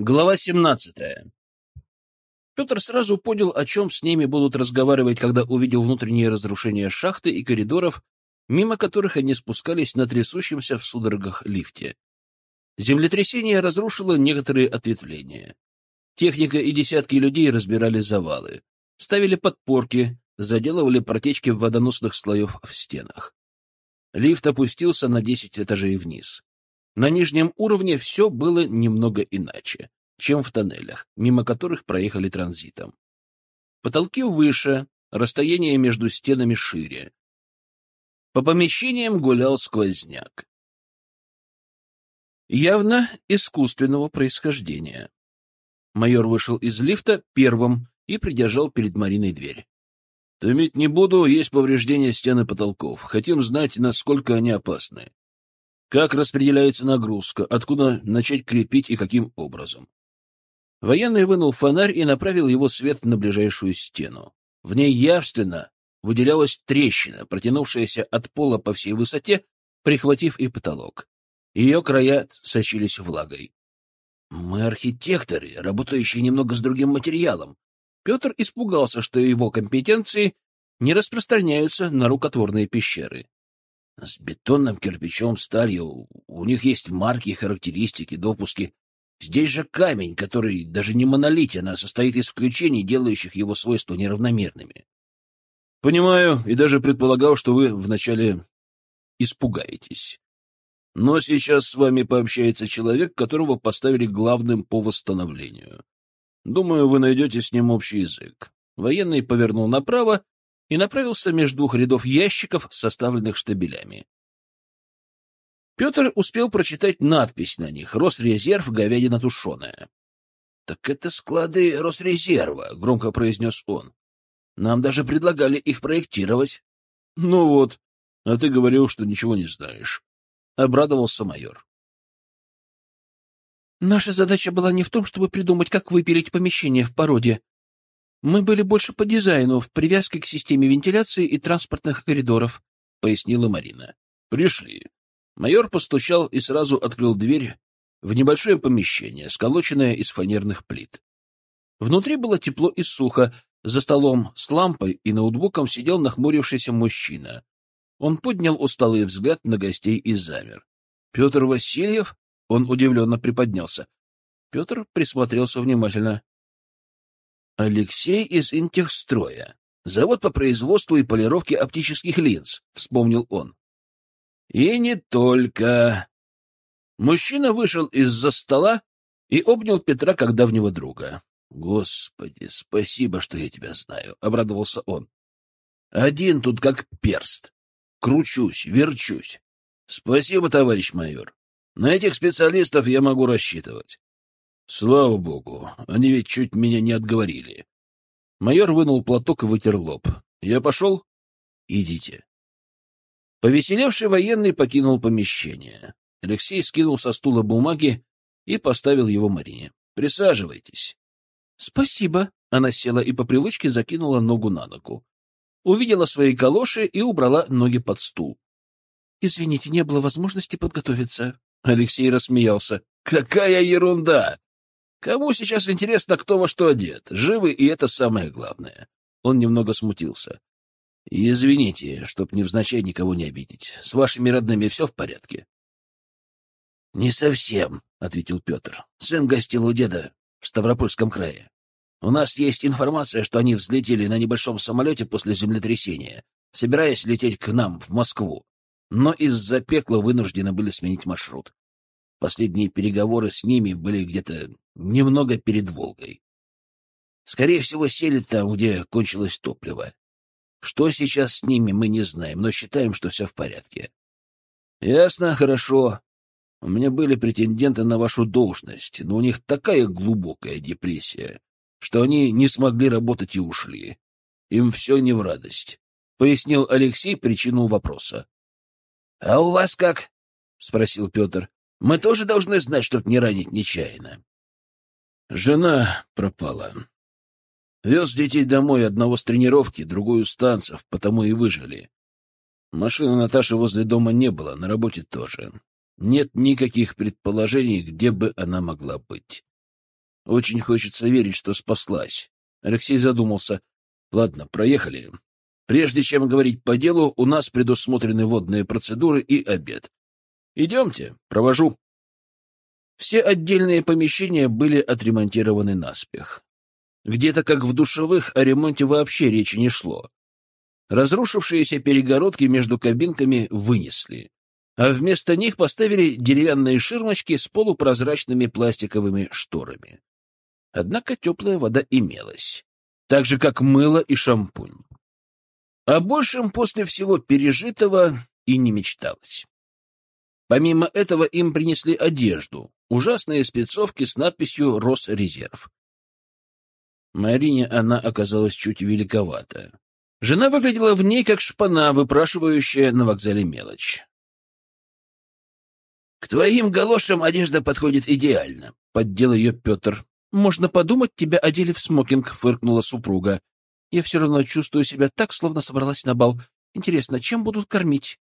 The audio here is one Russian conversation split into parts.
Глава 17. Петр сразу понял, о чем с ними будут разговаривать, когда увидел внутренние разрушения шахты и коридоров, мимо которых они спускались на трясущемся в судорогах лифте. Землетрясение разрушило некоторые ответвления. Техника и десятки людей разбирали завалы, ставили подпорки, заделывали протечки водоносных слоев в стенах. Лифт опустился на десять этажей вниз. На нижнем уровне все было немного иначе, чем в тоннелях, мимо которых проехали транзитом. Потолки выше, расстояние между стенами шире. По помещениям гулял сквозняк. Явно искусственного происхождения. Майор вышел из лифта первым и придержал перед Мариной дверь. — Томить не буду, есть повреждения стены потолков. Хотим знать, насколько они опасны. Как распределяется нагрузка, откуда начать крепить и каким образом. Военный вынул фонарь и направил его свет на ближайшую стену. В ней явственно выделялась трещина, протянувшаяся от пола по всей высоте, прихватив и потолок. Ее края сочились влагой. «Мы архитекторы, работающие немного с другим материалом». Петр испугался, что его компетенции не распространяются на рукотворные пещеры. С бетонным кирпичом, сталью. У них есть марки, характеристики, допуски. Здесь же камень, который даже не монолитен, а состоит из включений, делающих его свойства неравномерными. Понимаю и даже предполагал, что вы вначале испугаетесь. Но сейчас с вами пообщается человек, которого поставили главным по восстановлению. Думаю, вы найдете с ним общий язык. Военный повернул направо и направился между двух рядов ящиков, составленных штабелями. Петр успел прочитать надпись на них «Росрезерв, говядина тушеная». «Так это склады Росрезерва», — громко произнес он. «Нам даже предлагали их проектировать». «Ну вот, а ты говорил, что ничего не знаешь», — обрадовался майор. «Наша задача была не в том, чтобы придумать, как выпилить помещение в породе, мы были больше по дизайну, в привязке к системе вентиляции и транспортных коридоров, — пояснила Марина. — Пришли. Майор постучал и сразу открыл дверь в небольшое помещение, сколоченное из фанерных плит. Внутри было тепло и сухо, за столом с лампой и ноутбуком сидел нахмурившийся мужчина. Он поднял усталый взгляд на гостей и замер. — Петр Васильев? Он удивленно приподнялся. Петр присмотрелся внимательно. Алексей из Интехстроя. Завод по производству и полировке оптических линз, вспомнил он. И не только. Мужчина вышел из-за стола и обнял Петра как давнего друга. Господи, спасибо, что я тебя знаю, обрадовался он. Один тут как перст. Кручусь, верчусь. Спасибо, товарищ майор. На этих специалистов я могу рассчитывать. Слава богу, они ведь чуть меня не отговорили. Майор вынул платок и вытер лоб. Я пошел? Идите. Повеселевший военный покинул помещение. Алексей скинул со стула бумаги и поставил его Марине. Присаживайтесь. Спасибо. Она села и по привычке закинула ногу на ногу. Увидела свои калоши и убрала ноги под стул. Извините, не было возможности подготовиться. Алексей рассмеялся. Какая ерунда! Кому сейчас интересно, кто во что одет? Живы, и это самое главное. Он немного смутился. Извините, чтоб невзначай никого не обидеть. С вашими родными все в порядке? — Не совсем, — ответил Петр. — Сын гостил у деда в Ставропольском крае. У нас есть информация, что они взлетели на небольшом самолете после землетрясения, собираясь лететь к нам, в Москву. Но из-за пекла вынуждены были сменить маршрут. Последние переговоры с ними были где-то немного перед Волгой. Скорее всего, сели там, где кончилось топливо. Что сейчас с ними, мы не знаем, но считаем, что все в порядке. — Ясно, хорошо. У меня были претенденты на вашу должность, но у них такая глубокая депрессия, что они не смогли работать и ушли. Им все не в радость, — пояснил Алексей причину вопроса. — А у вас как? — спросил Петр. Мы тоже должны знать, чтобы не ранить нечаянно. Жена пропала. Вез детей домой одного с тренировки, другую с танцев, потому и выжили. Машины Наташи возле дома не было, на работе тоже. Нет никаких предположений, где бы она могла быть. Очень хочется верить, что спаслась. Алексей задумался. Ладно, проехали. Прежде чем говорить по делу, у нас предусмотрены водные процедуры и обед. Идемте, провожу. Все отдельные помещения были отремонтированы наспех. Где-то как в душевых о ремонте вообще речи не шло. Разрушившиеся перегородки между кабинками вынесли, а вместо них поставили деревянные ширмочки с полупрозрачными пластиковыми шторами. Однако теплая вода имелась, так же, как мыло и шампунь. О большем после всего пережитого и не мечталось. Помимо этого им принесли одежду, ужасные спецовки с надписью «Росрезерв». Марине она оказалась чуть великовата. Жена выглядела в ней как шпана, выпрашивающая на вокзале мелочь. — К твоим галошам одежда подходит идеально, — поддел ее Петр. — Можно подумать, тебя одели в смокинг, — фыркнула супруга. — Я все равно чувствую себя так, словно собралась на бал. Интересно, чем будут кормить? —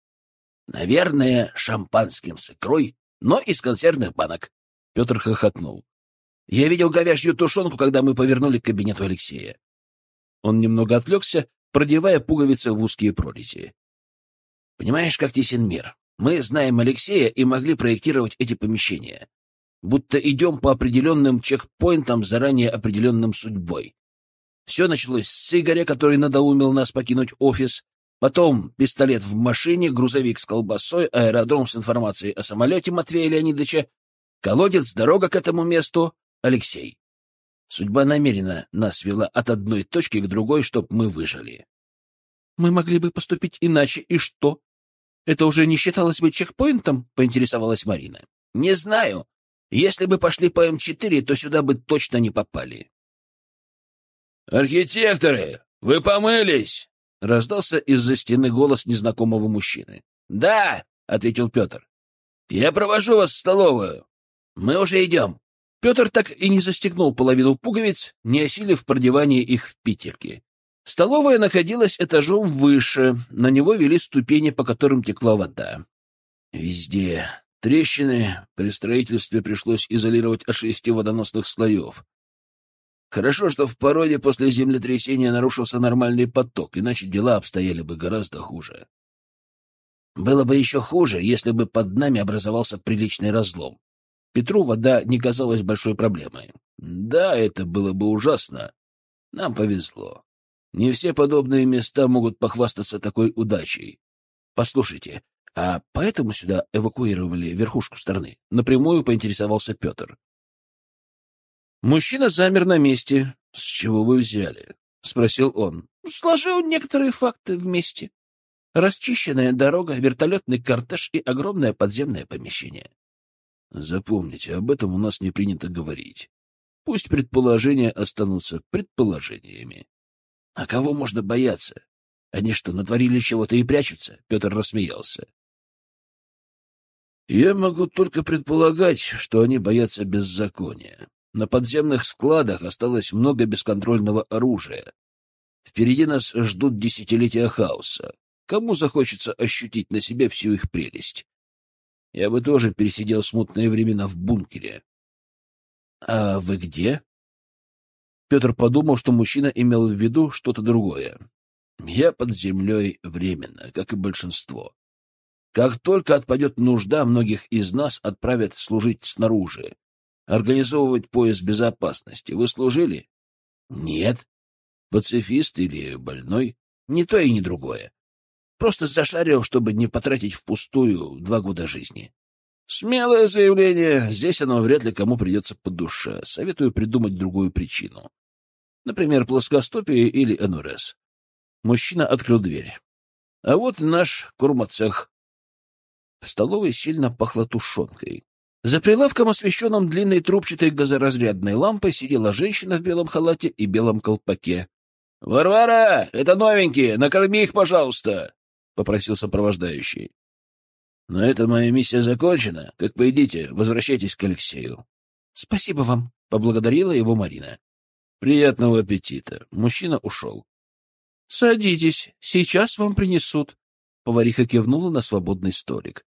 Наверное, шампанским с икрой, но из консервных банок. Петр хохотнул. — Я видел говяжью тушенку, когда мы повернули к кабинету Алексея. Он немного отвлекся, продевая пуговицы в узкие прорези. «Понимаешь, как тесен мир? Мы знаем Алексея и могли проектировать эти помещения. Будто идем по определенным чекпоинтам, заранее определенным судьбой. Все началось с Игоря, который надоумил нас покинуть офис, потом пистолет в машине, грузовик с колбасой, аэродром с информацией о самолете Матвея Леонидовича, колодец, дорога к этому месту, Алексей. Судьба намеренно нас вела от одной точки к другой, чтобы мы выжили. Мы могли бы поступить иначе, и что? Это уже не считалось бы чекпоинтом? — поинтересовалась Марина. — Не знаю. Если бы пошли по М4, то сюда бы точно не попали. — Архитекторы, вы помылись? — раздался из-за стены голос незнакомого мужчины. — Да, — ответил Петр. — Я провожу вас в столовую. Мы уже идем. Петр так и не застегнул половину пуговиц, не осилив продевание их в петельки. Столовая находилась этажом выше, на него вели ступени, по которым текла вода. Везде трещины, при строительстве пришлось изолировать от шести водоносных слоев. Хорошо, что в породе после землетрясения нарушился нормальный поток, иначе дела обстояли бы гораздо хуже. Было бы еще хуже, если бы под нами образовался приличный разлом. Петру вода не казалась большой проблемой. Да, это было бы ужасно. Нам повезло. Не все подобные места могут похвастаться такой удачей. Послушайте, а поэтому сюда эвакуировали верхушку страны? Напрямую поинтересовался Петр. Мужчина замер на месте. — С чего вы взяли? — спросил он. — Сложил некоторые факты вместе. Расчищенная дорога, вертолетный кортеж и огромное подземное помещение. Запомните, об этом у нас не принято говорить. Пусть предположения останутся предположениями. А кого можно бояться? Они что, натворили чего-то и прячутся? Петр рассмеялся. Я могу только предполагать, что они боятся беззакония. На подземных складах осталось много бесконтрольного оружия. Впереди нас ждут десятилетия хаоса. Кому захочется ощутить на себе всю их прелесть? Я бы тоже пересидел смутные времена в бункере. — А вы где? Петр подумал, что мужчина имел в виду что-то другое. Я под землей временно, как и большинство. Как только отпадет нужда, многих из нас отправят служить снаружи, организовывать пояс безопасности. Вы служили? Нет. Пацифист или больной? Ни то и ни другое. Просто зашарил, чтобы не потратить впустую два года жизни. Смелое заявление. Здесь оно вряд ли кому придется по душе. Советую придумать другую причину. Например, плоскостопие или НРС. Мужчина открыл дверь. А вот наш курмацех. В столовой сильно пахло тушенкой. За прилавком, освещенным длинной трубчатой газоразрядной лампой, сидела женщина в белом халате и белом колпаке. — Варвара, это новенькие, накорми их, пожалуйста! попросил сопровождающий. Но эта моя миссия закончена. Как пойдите, возвращайтесь к Алексею. Спасибо вам, поблагодарила его Марина. Приятного аппетита. Мужчина ушел. Садитесь, сейчас вам принесут. Повариха кивнула на свободный столик.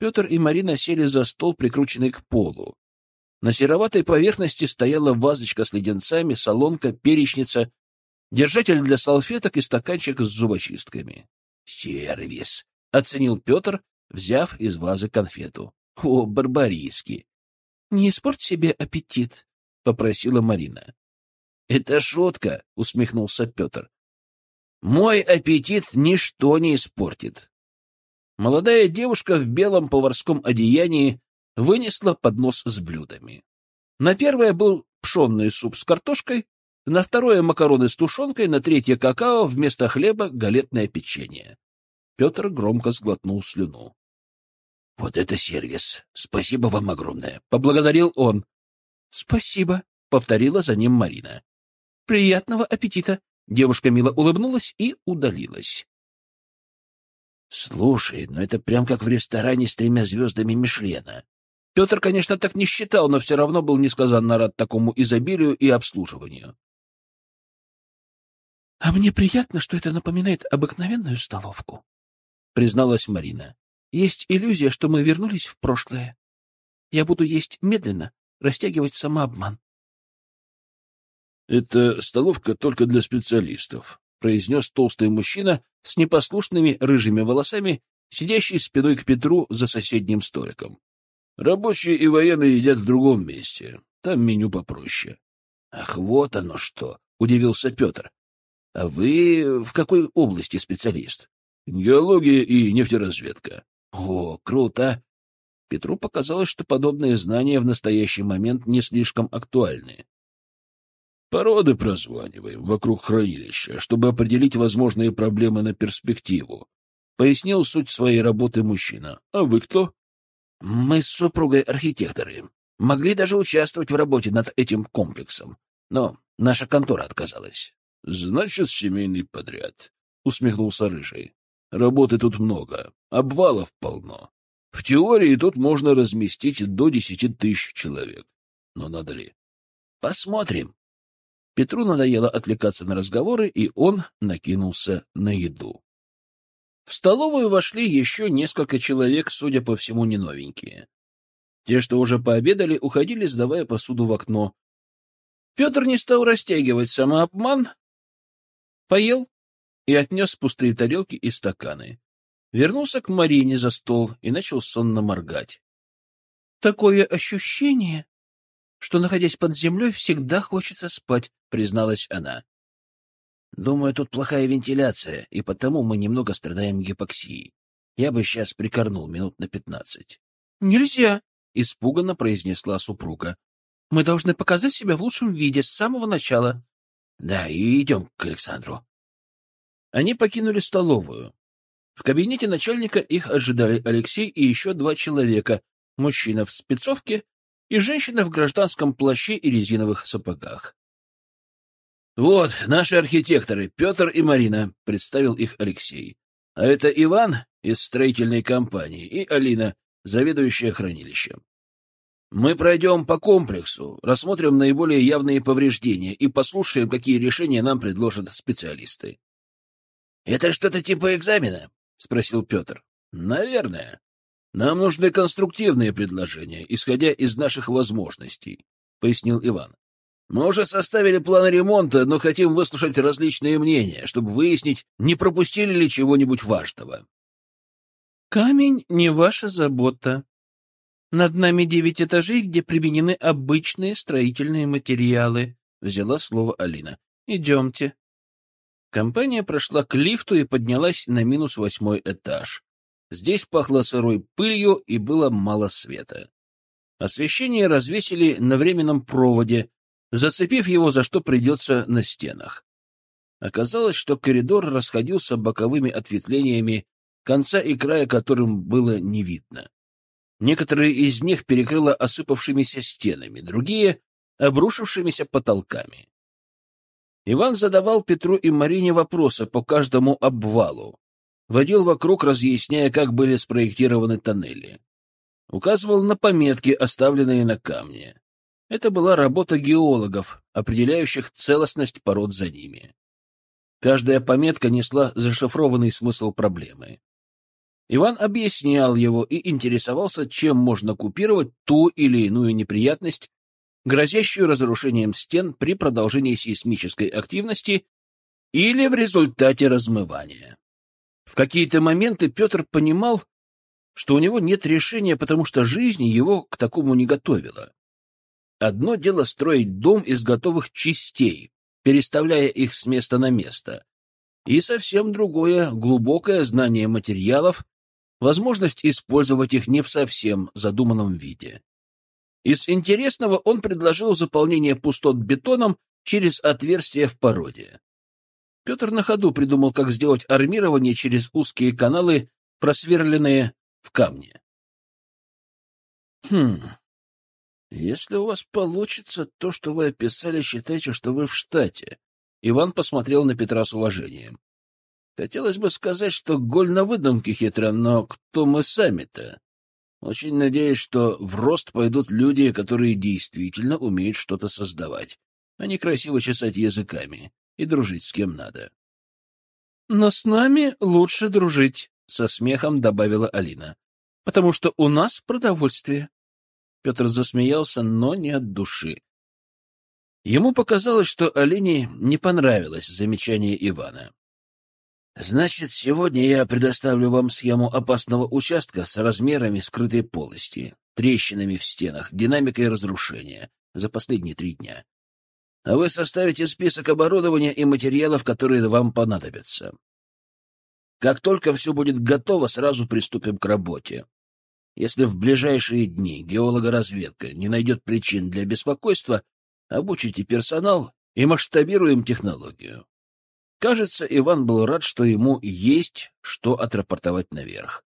Петр и Марина сели за стол, прикрученный к полу. На сероватой поверхности стояла вазочка с леденцами, солонка, перечница, держатель для салфеток и стаканчик с зубочистками. «Сервис!» — оценил Петр, взяв из вазы конфету. «О, барбариски!» «Не испорть себе аппетит!» — попросила Марина. «Это шутка!» — усмехнулся Петр. «Мой аппетит ничто не испортит!» Молодая девушка в белом поварском одеянии вынесла поднос с блюдами. На первое был пшенный суп с картошкой, на второе — макароны с тушенкой, на третье — какао, вместо хлеба — галетное печенье. Петр громко сглотнул слюну. — Вот это сервис! Спасибо вам огромное! — поблагодарил он. — Спасибо! — повторила за ним Марина. — Приятного аппетита! Девушка мило улыбнулась и удалилась. — Слушай, ну это прям как в ресторане с тремя звездами Мишлена. Петр, конечно, так не считал, но все равно был несказанно рад такому изобилию и обслуживанию. — А мне приятно, что это напоминает обыкновенную столовку, — призналась Марина. — Есть иллюзия, что мы вернулись в прошлое. Я буду есть медленно, растягивать самообман. — Это столовка только для специалистов, — произнес толстый мужчина с непослушными рыжими волосами, сидящий спиной к Петру за соседним столиком. Рабочие и военные едят в другом месте. Там меню попроще. — Ах, вот оно что! — удивился Петр. — А вы в какой области специалист? — Геология и нефтеразведка. — О, круто! Петру показалось, что подобные знания в настоящий момент не слишком актуальны. Породы прозваниваем вокруг хранилища, чтобы определить возможные проблемы на перспективу. Пояснил суть своей работы мужчина. А вы кто? Мы с супругой архитекторы. Могли даже участвовать в работе над этим комплексом. Но наша контора отказалась. — Значит, семейный подряд, — усмехнулся Рыжий. — Работы тут много, обвалов полно. В теории тут можно разместить до десяти тысяч человек. Но надо ли? — Посмотрим. Петру надоело отвлекаться на разговоры, и он накинулся на еду. В столовую вошли еще несколько человек, судя по всему, не новенькие. Те, что уже пообедали, уходили, сдавая посуду в окно. Петр не стал растягивать самообман, поел и отнес пустые тарелки и стаканы. Вернулся к Марине за стол и начал сонно моргать. — Такое ощущение, что, находясь под землей, всегда хочется спать, — призналась она. Думаю, тут плохая вентиляция, и потому мы немного страдаем гипоксией. Я бы сейчас прикорнул минут на пятнадцать. — Нельзя, — испуганно произнесла супруга. — Мы должны показать себя в лучшем виде с самого начала. — Да, и идем к Александру. Они покинули столовую. В кабинете начальника их ожидали Алексей и еще два человека, мужчина в спецовке и женщина в гражданском плаще и резиновых сапогах. «Вот, наши архитекторы, Петр и Марина», — представил их Алексей. «А это Иван из строительной компании и Алина, заведующая хранилищем. Мы пройдем по комплексу, рассмотрим наиболее явные повреждения и послушаем, какие решения нам предложат специалисты». «Это что-то типа экзамена?» — спросил Петр. «Наверное. Нам нужны конструктивные предложения, исходя из наших возможностей», — пояснил Иван. Мы уже составили план ремонта, но хотим выслушать различные мнения, чтобы выяснить, не пропустили ли чего-нибудь важного. Камень — не ваша забота. Над нами девять этажей, где применены обычные строительные материалы, — взяла слово Алина. Идемте. Компания прошла к лифту и поднялась на минус восьмой этаж. Здесь пахло сырой пылью и было мало света. Освещение развесили на временном проводе, зацепив его за что придется на стенах. Оказалось, что коридор расходился боковыми ответвлениями, конца и края которым было не видно. Некоторые из них перекрыло осыпавшимися стенами, другие — обрушившимися потолками. Иван задавал Петру и Марине вопросы по каждому обвалу, водил вокруг, разъясняя, как были спроектированы тоннели. Указывал на пометки, оставленные на камне. Это была работа геологов, определяющих целостность пород за ними. Каждая пометка несла зашифрованный смысл проблемы. Иван объяснял его и интересовался, чем можно купировать ту или иную неприятность, грозящую разрушением стен при продолжении сейсмической активности или в результате размывания. В какие-то моменты Петр понимал, что у него нет решения, потому что жизнь его к такому не готовила. Одно дело строить дом из готовых частей, переставляя их с места на место, и совсем другое — глубокое знание материалов, возможность использовать их не в совсем задуманном виде. Из интересного он предложил заполнение пустот бетоном через отверстия в породе. Петр на ходу придумал, как сделать армирование через узкие каналы, просверленные в камне. «Хм, если у вас получится то, что вы описали, считайте, что вы в штате». Иван посмотрел на Петра с уважением. «Хотелось бы сказать, что голь на выдумке хитра, но кто мы сами-то? Очень надеюсь, что в рост пойдут люди, которые действительно умеют что-то создавать, а не красиво чесать языками и дружить с кем надо. — Но с нами лучше дружить, — со смехом добавила Алина, — потому что у нас продовольствие. Петр засмеялся, но не от души. Ему показалось, что Алине не понравилось замечание Ивана. Значит, сегодня я предоставлю вам схему опасного участка с размерами скрытой полости, трещинами в стенах, динамикой разрушения за последние три дня. А вы составите список оборудования и материалов, которые вам понадобятся. Как только все будет готово, сразу приступим к работе. Если в ближайшие дни геологоразведка не найдет причин для беспокойства, обучите персонал и масштабируем технологию. Кажется, Иван был рад, что ему есть что отрапортовать наверх.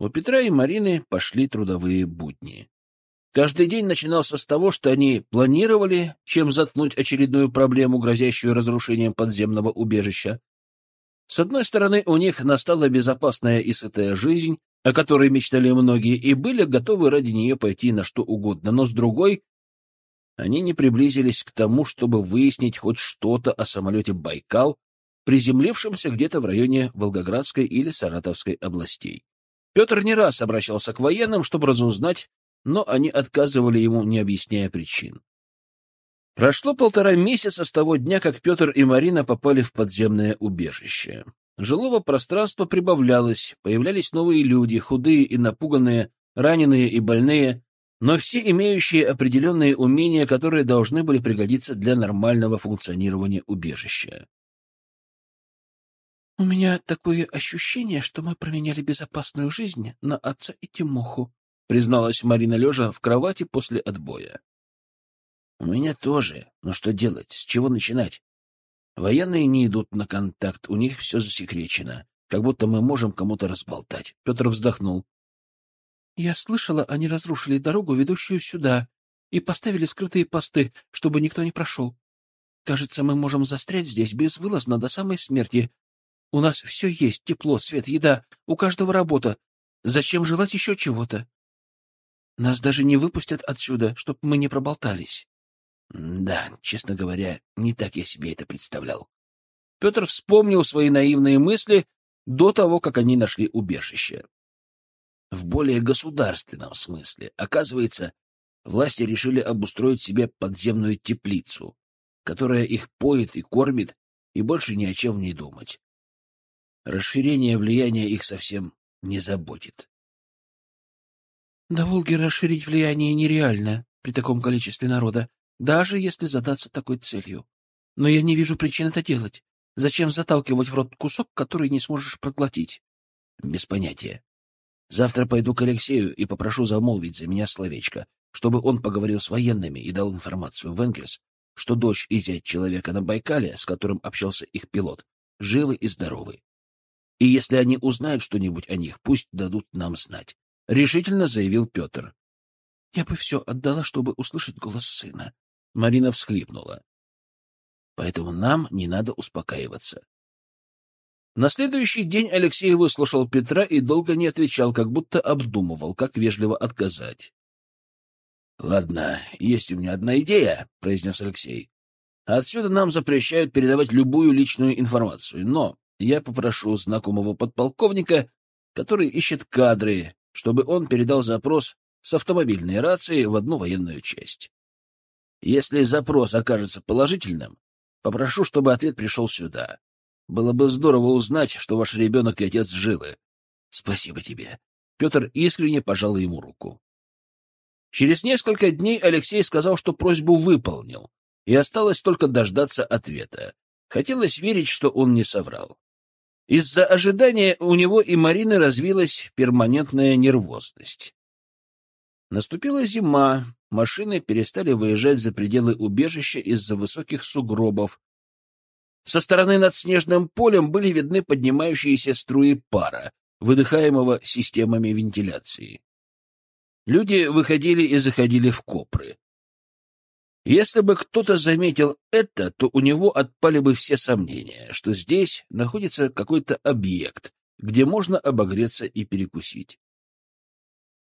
У Петра и Марины пошли трудовые будни. Каждый день начинался с того, что они планировали, чем заткнуть очередную проблему, грозящую разрушением подземного убежища. С одной стороны, у них настала безопасная и сытая жизнь, о которой мечтали многие, и были готовы ради нее пойти на что угодно, но с другой они не приблизились к тому, чтобы выяснить хоть что-то о самолете «Байкал», приземлившемся где-то в районе Волгоградской или Саратовской областей. Петр не раз обращался к военным, чтобы разузнать, но они отказывали ему, не объясняя причин. Прошло полтора месяца с того дня, как Петр и Марина попали в подземное убежище. Жилого пространства прибавлялось, появлялись новые люди, худые и напуганные, раненые и больные, но все имеющие определенные умения, которые должны были пригодиться для нормального функционирования убежища. «У меня такое ощущение, что мы променяли безопасную жизнь на отца и Тимоху», призналась Марина лежа в кровати после отбоя. «У меня тоже. Но что делать? С чего начинать? Военные не идут на контакт, у них все засекречено, как будто мы можем кому-то разболтать». Петр вздохнул. Я слышала, они разрушили дорогу, ведущую сюда, и поставили скрытые посты, чтобы никто не прошел. Кажется, мы можем застрять здесь безвылазно до самой смерти. У нас все есть, тепло, свет, еда, у каждого работа. Зачем желать еще чего-то? Нас даже не выпустят отсюда, чтоб мы не проболтались. Да, честно говоря, не так я себе это представлял. Петр вспомнил свои наивные мысли до того, как они нашли убежище в более государственном смысле. Оказывается, власти решили обустроить себе подземную теплицу, которая их поет и кормит, и больше ни о чем не думать. Расширение влияния их совсем не заботит. До Волги расширить влияние нереально при таком количестве народа, даже если задаться такой целью. Но я не вижу причин это делать. Зачем заталкивать в рот кусок, который не сможешь проглотить? Без понятия. Завтра пойду к Алексею и попрошу замолвить за меня словечко, чтобы он поговорил с военными и дал информацию в Энгельс, что дочь и зять человека на Байкале, с которым общался их пилот, живы и здоровы. И если они узнают что-нибудь о них, пусть дадут нам знать. Решительно заявил Петр. — Я бы все отдала, чтобы услышать голос сына. Марина всхлипнула. — Поэтому нам не надо успокаиваться. На следующий день Алексей выслушал Петра и долго не отвечал, как будто обдумывал, как вежливо отказать. — Ладно, есть у меня одна идея, — произнес Алексей. — Отсюда нам запрещают передавать любую личную информацию, но я попрошу знакомого подполковника, который ищет кадры, чтобы он передал запрос с автомобильной рации в одну военную часть. Если запрос окажется положительным, попрошу, чтобы ответ пришел сюда. Было бы здорово узнать, что ваш ребенок и отец живы. Спасибо тебе. Петр искренне пожал ему руку. Через несколько дней Алексей сказал, что просьбу выполнил, и осталось только дождаться ответа. Хотелось верить, что он не соврал. Из-за ожидания у него и Марины развилась перманентная нервозность. Наступила зима, машины перестали выезжать за пределы убежища из-за высоких сугробов. Со стороны над снежным полем были видны поднимающиеся струи пара, выдыхаемого системами вентиляции. Люди выходили и заходили в копры. Если бы кто-то заметил это, то у него отпали бы все сомнения, что здесь находится какой-то объект, где можно обогреться и перекусить.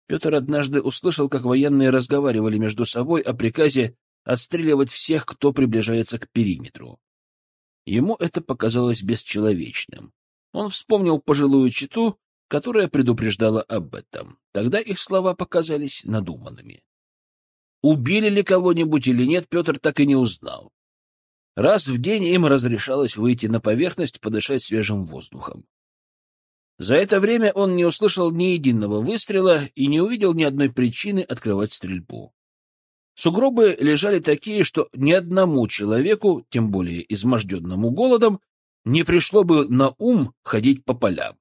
Петр однажды услышал, как военные разговаривали между собой о приказе отстреливать всех, кто приближается к периметру. Ему это показалось бесчеловечным. Он вспомнил пожилую читу, которая предупреждала об этом. Тогда их слова показались надуманными. Убили ли кого-нибудь или нет, Петр так и не узнал. Раз в день им разрешалось выйти на поверхность, подышать свежим воздухом. За это время он не услышал ни единого выстрела и не увидел ни одной причины открывать стрельбу. Сугробы лежали такие, что ни одному человеку, тем более изможденному голодом, не пришло бы на ум ходить по полям.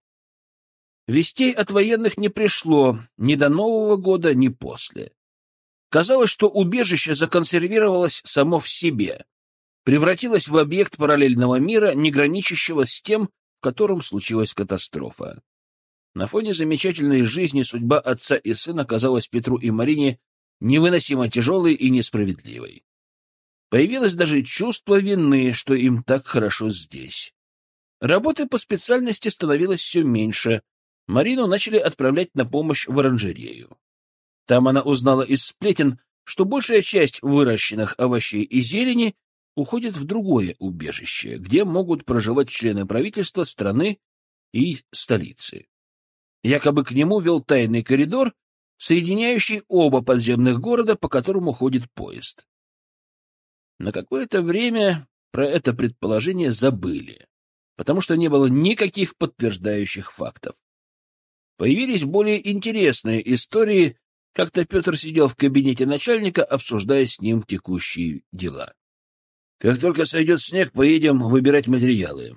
Вестей от военных не пришло ни до Нового года, ни после. Казалось, что убежище законсервировалось само в себе, превратилось в объект параллельного мира, не граничащего с тем, котором случилась катастрофа. На фоне замечательной жизни судьба отца и сына казалась Петру и Марине невыносимо тяжелой и несправедливой. Появилось даже чувство вины, что им так хорошо здесь. Работы по специальности становилось все меньше. Марину начали отправлять на помощь в оранжерею. Там она узнала из сплетен, что большая часть выращенных овощей и зелени уходит в другое убежище, где могут проживать члены правительства страны и столицы. Якобы к нему вел тайный коридор, соединяющий оба подземных города, по которому ходит поезд. На какое-то время про это предположение забыли, потому что не было никаких подтверждающих фактов. Появились более интересные истории, как-то Петр сидел в кабинете начальника, обсуждая с ним текущие дела. Как только сойдет снег, поедем выбирать материалы.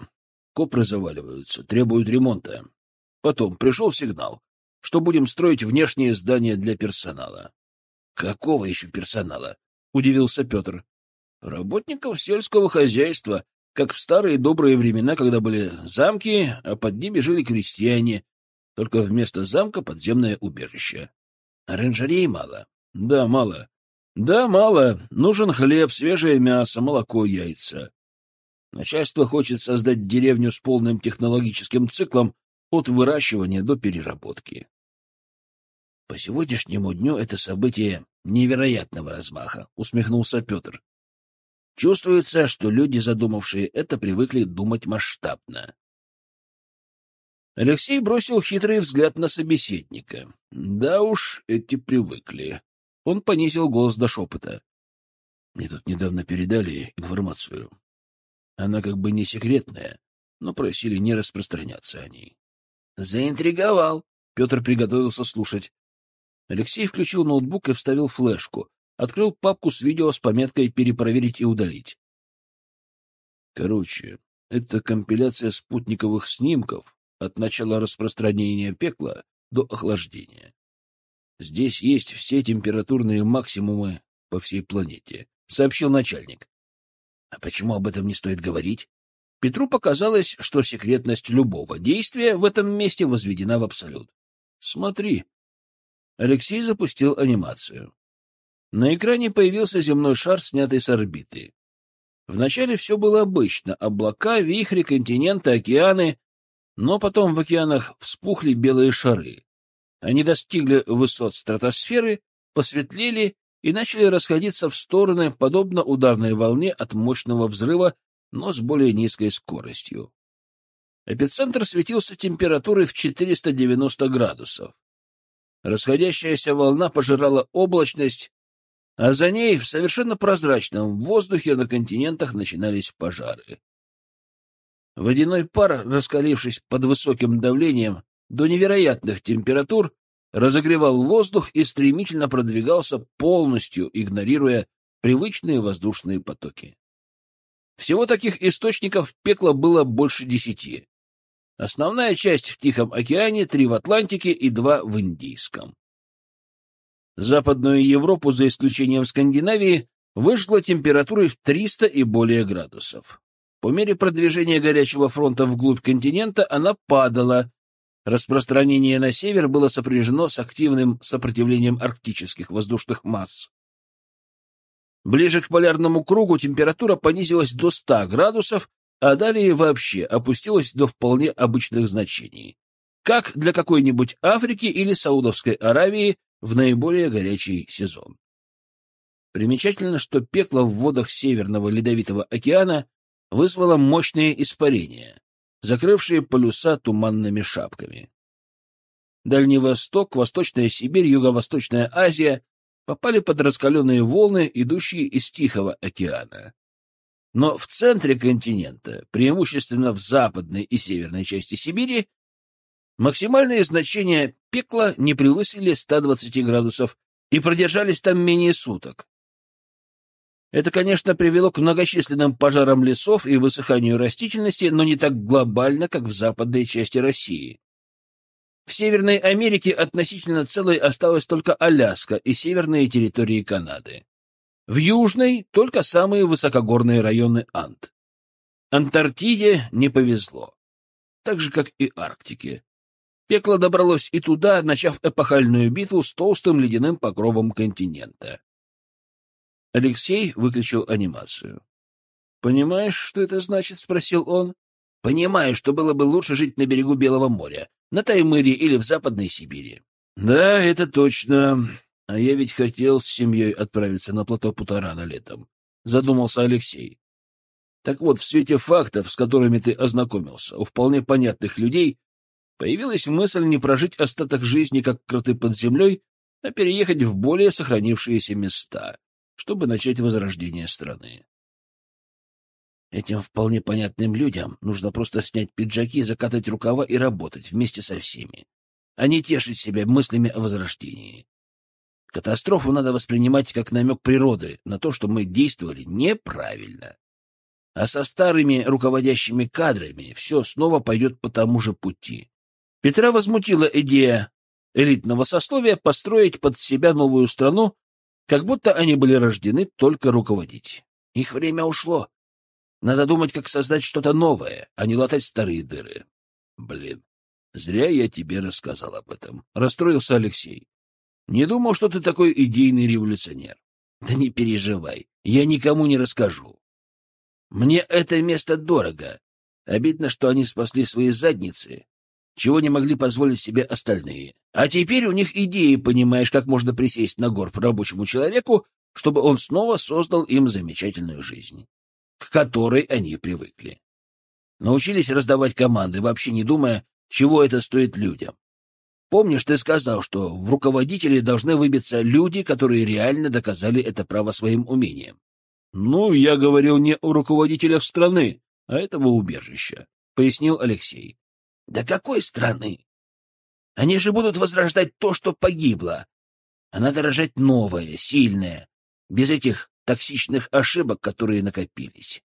Копры заваливаются, требуют ремонта. Потом пришел сигнал, что будем строить внешнее здание для персонала. — Какого еще персонала? — удивился Петр. — Работников сельского хозяйства, как в старые добрые времена, когда были замки, а под ними жили крестьяне, только вместо замка подземное убежище. Оранжерей мало? — Да, мало. Да, мало. Нужен хлеб, свежее мясо, молоко, яйца. Начальство хочет создать деревню с полным технологическим циклом от выращивания до переработки. По сегодняшнему дню это событие невероятного размаха, усмехнулся Петр. Чувствуется, что люди, задумавшие это, привыкли думать масштабно. Алексей бросил хитрый взгляд на собеседника. Да уж, эти привыкли. Он понизил голос до шепота. Мне тут недавно передали информацию. Она как бы не секретная, но просили не распространяться о ней. Заинтриговал. Петр приготовился слушать. Алексей включил ноутбук и вставил флешку. Открыл папку с видео с пометкой «Перепроверить и удалить». Короче, это компиляция спутниковых снимков от начала распространения пекла до охлаждения. Здесь есть все температурные максимумы по всей планете, — сообщил начальник. — А почему об этом не стоит говорить? Петру показалось, что секретность любого действия в этом месте возведена в абсолют. — Смотри. Алексей запустил анимацию. На экране появился земной шар, снятый с орбиты. Вначале все было обычно — облака, вихри, континенты, океаны, но потом в океанах вспухли белые шары. Они достигли высот стратосферы, посветлели и начали расходиться в стороны, подобно ударной волне от мощного взрыва, но с более низкой скоростью. Эпицентр светился температурой в 490 градусов. Расходящаяся волна пожирала облачность, а за ней в совершенно прозрачном воздухе на континентах начинались пожары. Водяной пар, раскалившись под высоким давлением до невероятных температур, разогревал воздух и стремительно продвигался, полностью игнорируя привычные воздушные потоки. Всего таких источников пекла было больше десяти. Основная часть в Тихом океане, три в Атлантике и два в Индийском. Западную Европу, за исключением Скандинавии, выжгла температурой в 300 и более градусов. По мере продвижения горячего фронта вглубь континента она падала. Распространение на север было сопряжено с активным сопротивлением арктических воздушных масс. Ближе к полярному кругу температура понизилась до 100 градусов, а далее вообще опустилась до вполне обычных значений, как для какой-нибудь Африки или Саудовской Аравии в наиболее горячий сезон. Примечательно, что пекло в водах Северного Ледовитого океана вызвало мощные испарения, закрывшие полюса туманными шапками. Дальний Восток, Восточная Сибирь, Юго-Восточная Азия попали под раскаленные волны, идущие из Тихого океана. Но в центре континента, преимущественно в западной и северной части Сибири, максимальные значения пекла не превысили 120 градусов и продержались там менее суток. Это, конечно, привело к многочисленным пожарам лесов и высыханию растительности, но не так глобально, как в западной части России. В Северной Америке относительно целой осталась только Аляска и северные территории Канады. В Южной — только самые высокогорные районы Анд. Антарктиде не повезло. Так же, как и Арктике. Пекло добралось и туда, начав эпохальную битву с толстым ледяным покровом континента. Алексей выключил анимацию. «Понимаешь, что это значит?» — спросил он. «Понимаю, что было бы лучше жить на берегу Белого моря, на Таймыре или в Западной Сибири». «Да, это точно. А я ведь хотел с семьей отправиться на плато Путарана летом», — задумался Алексей. «Так вот, в свете фактов, с которыми ты ознакомился, у вполне понятных людей появилась мысль не прожить остаток жизни, как кроты под землей, а переехать в более сохранившиеся места, чтобы начать возрождение страны. Этим вполне понятным людям нужно просто снять пиджаки, закатать рукава и работать вместе со всеми, а не тешить себя мыслями о возрождении. Катастрофу надо воспринимать как намек природы на то, что мы действовали неправильно. А со старыми руководящими кадрами все снова пойдет по тому же пути. Петра возмутила идея элитного сословия построить под себя новую страну как будто они были рождены только руководить. Их время ушло. Надо думать, как создать что-то новое, а не латать старые дыры. Блин, зря я тебе рассказал об этом. Расстроился Алексей. Не думал, что ты такой идейный революционер. Да не переживай, я никому не расскажу. Мне это место дорого. Обидно, что они спасли свои задницы, чего не могли позволить себе остальные. А теперь у них идеи, понимаешь, как можно присесть на горб рабочему человеку, чтобы он снова создал им замечательную жизнь, к которой они привыкли. Научились раздавать команды, вообще не думая, чего это стоит людям. Помнишь, ты сказал, что в руководители должны выбиться люди, которые реально доказали это право своим умением? Ну, я говорил не о руководителях страны, а этого убежища, — пояснил Алексей. Да какой страны? Они же будут возрождать то, что погибло. А надо рожать новое, сильное, без этих токсичных ошибок, которые накопились.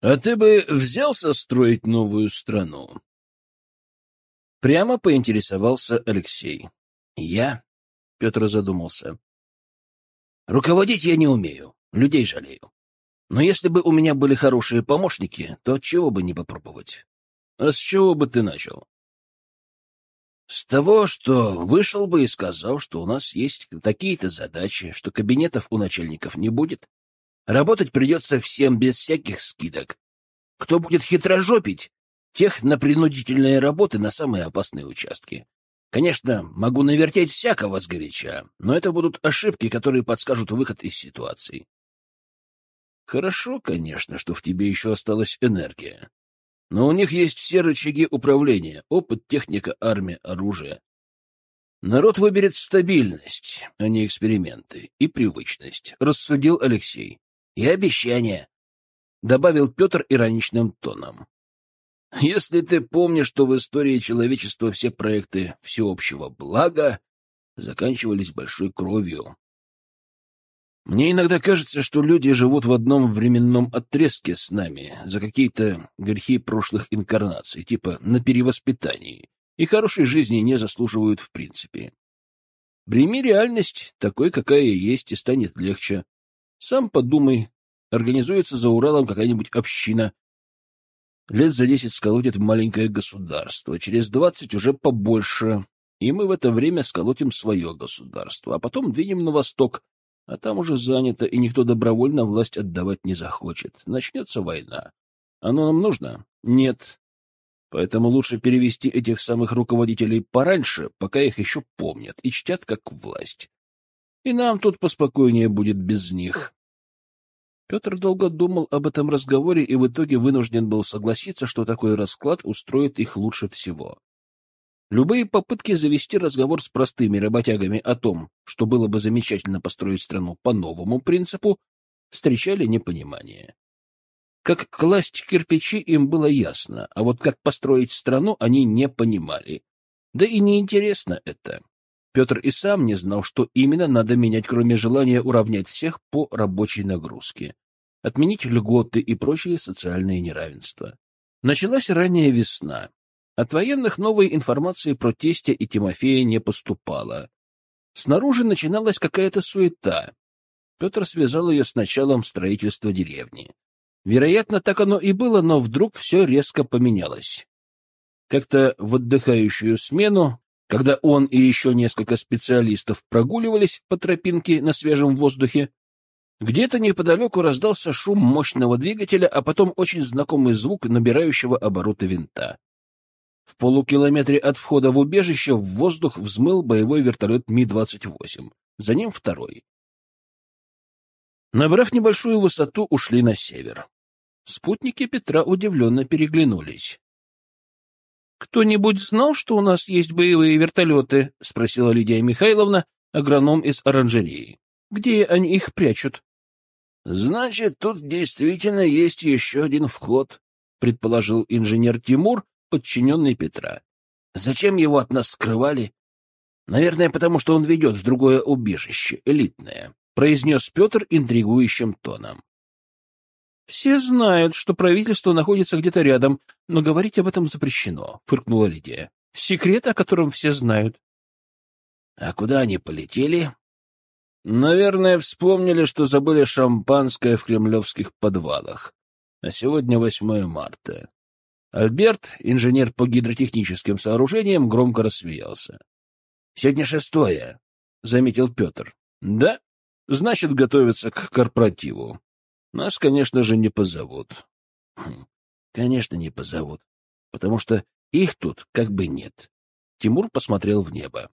А ты бы взялся строить новую страну? Прямо поинтересовался Алексей. Я? Петр задумался. Руководить я не умею, людей жалею. Но если бы у меня были хорошие помощники, то чего бы не попробовать? А с чего бы ты начал? С того, что вышел бы и сказал, что у нас есть такие-то задачи, что кабинетов у начальников не будет. Работать придется всем без всяких скидок. Кто будет хитрожопить, тех на принудительные работы на самые опасные участки. Конечно, могу навертеть всякого сгоряча, но это будут ошибки, которые подскажут выход из ситуации. Хорошо, конечно, что в тебе еще осталась энергия. Но у них есть все рычаги управления, опыт, техника, армия, оружие. Народ выберет стабильность, а не эксперименты, и привычность, рассудил Алексей. И обещание, добавил Петр ироничным тоном. Если ты помнишь, что в истории человечества все проекты всеобщего блага заканчивались большой кровью. Мне иногда кажется, что люди живут в одном временном отрезке с нами за какие-то грехи прошлых инкарнаций, типа на перевоспитании, и хорошей жизни не заслуживают в принципе. Прими реальность такой, какая есть, и станет легче. Сам подумай, организуется за Уралом какая-нибудь община. Лет за десять сколотит маленькое государство, через двадцать уже побольше, и мы в это время сколотим свое государство, а потом двинем на восток, а там уже занято, и никто добровольно власть отдавать не захочет. Начнется война. Оно нам нужно? Нет. Поэтому лучше перевести этих самых руководителей пораньше, пока их еще помнят и чтят как власть. И нам тут поспокойнее будет без них. Петр долго думал об этом разговоре и в итоге вынужден был согласиться, что такой расклад устроит их лучше всего. Любые попытки завести разговор с простыми работягами о том, что было бы замечательно построить страну по новому принципу, встречали непонимание. Как класть кирпичи им было ясно, а вот как построить страну они не понимали. Да и неинтересно это. Петр и сам не знал, что именно надо менять, кроме желания уравнять всех по рабочей нагрузке, отменить льготы и прочие социальные неравенства. Началась ранняя весна. От военных новой информации про тестя и Тимофея не поступало. Снаружи начиналась какая-то суета. Петр связал ее с началом строительства деревни. Вероятно, так оно и было, но вдруг все резко поменялось. Как-то в отдыхающую смену, когда он и еще несколько специалистов прогуливались по тропинке на свежем воздухе, где-то неподалеку раздался шум мощного двигателя, а потом очень знакомый звук набирающего обороты винта. В полукилометре от входа в убежище в воздух взмыл боевой вертолет Ми-28. За ним второй. Набрав небольшую высоту, ушли на север. Спутники Петра удивленно переглянулись. «Кто-нибудь знал, что у нас есть боевые вертолеты?» — спросила Лидия Михайловна, агроном из оранжереи. «Где они их прячут?» «Значит, тут действительно есть еще один вход», — предположил инженер Тимур, подчиненный Петра. Зачем его от нас скрывали? Наверное, потому что он ведет в другое убежище, элитное, произнес Петр интригующим тоном. Все знают, что правительство находится где-то рядом, но говорить об этом запрещено, фыркнула Лидия. Секрет, о котором все знают. А куда они полетели? Наверное, вспомнили, что забыли шампанское в кремлевских подвалах. А сегодня 8 марта. Альберт, инженер по гидротехническим сооружениям, громко рассмеялся. — Сегодня шестое, — заметил Петр. — Да? Значит, готовятся к корпоративу. Нас, конечно же, не позовут. Хм, конечно, не позовут, потому что их тут как бы нет. Тимур посмотрел в небо.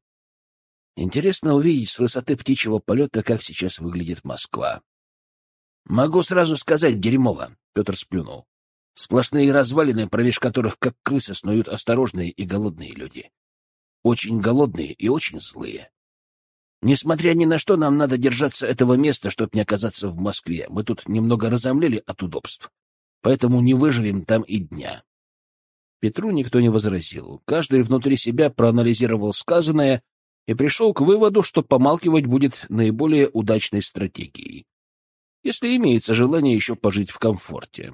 Интересно увидеть с высоты птичьего полета, как сейчас выглядит Москва. — Могу сразу сказать, дерьмово, — Петр сплюнул. Сплошные развалины, промеж которых, как крысы, снуют осторожные и голодные люди. Очень голодные и очень злые. Несмотря ни на что, нам надо держаться этого места, чтобы не оказаться в Москве. Мы тут немного разомлели от удобств, поэтому не выживем там и дня. Петру никто не возразил. Каждый внутри себя проанализировал сказанное и пришел к выводу, что помалкивать будет наиболее удачной стратегией, если имеется желание еще пожить в комфорте.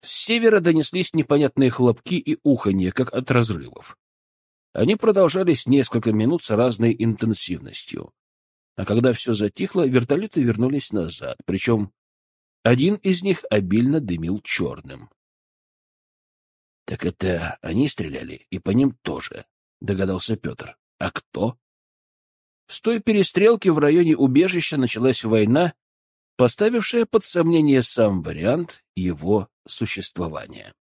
С севера донеслись непонятные хлопки и уханье, как от разрывов. Они продолжались несколько минут с разной интенсивностью. А когда все затихло, вертолеты вернулись назад, причем один из них обильно дымил черным. — Так это они стреляли, и по ним тоже, — догадался Петр. — А кто? С той перестрелки в районе убежища началась война, поставившая под сомнение сам вариант его существования.